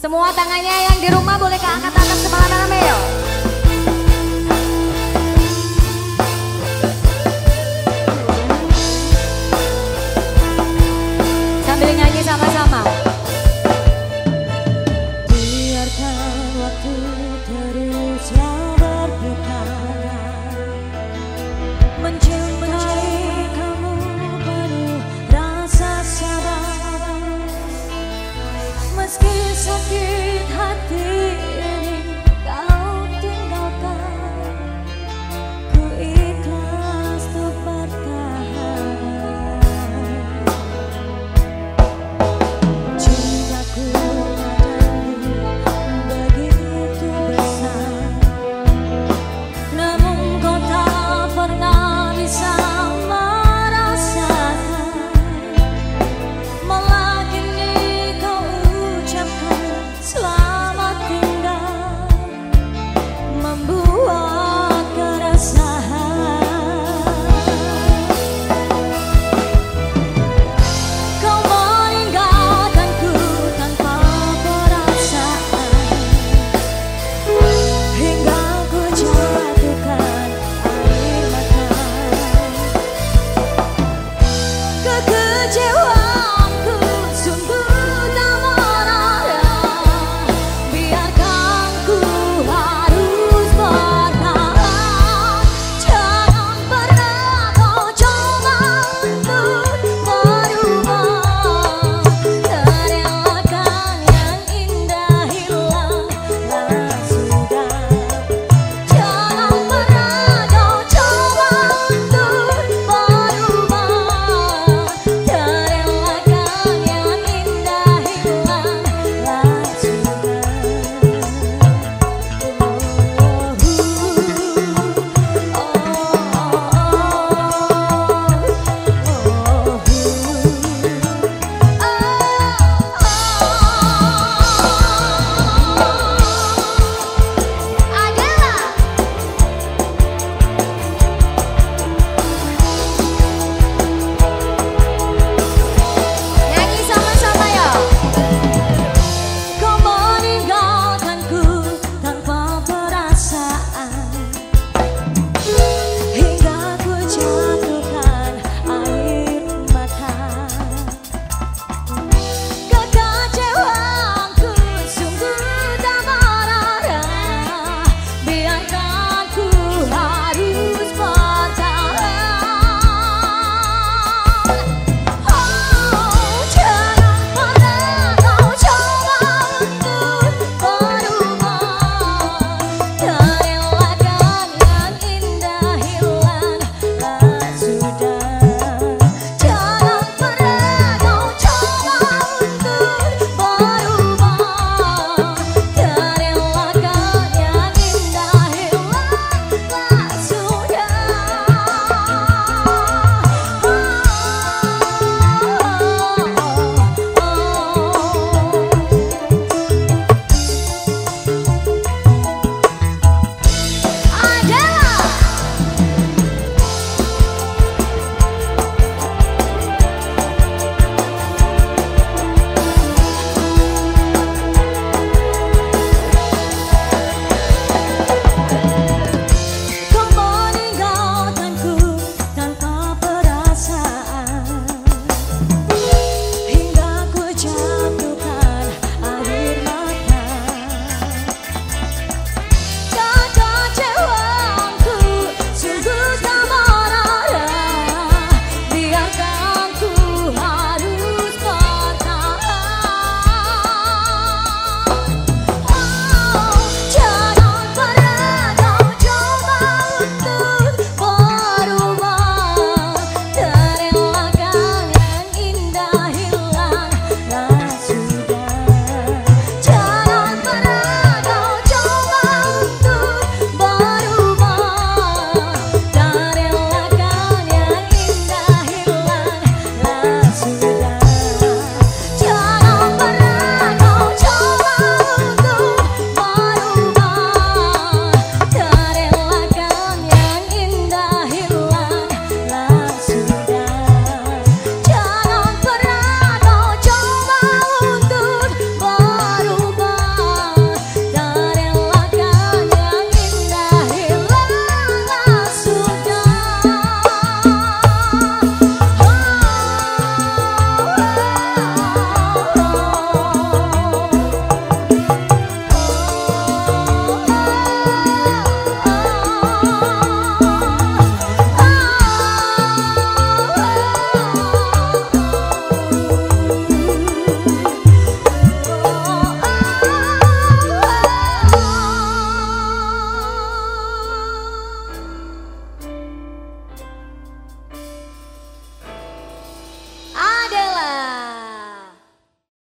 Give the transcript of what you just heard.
Semua tangannya yang di rumah boleh ke angkat atas kepala tangan Meo.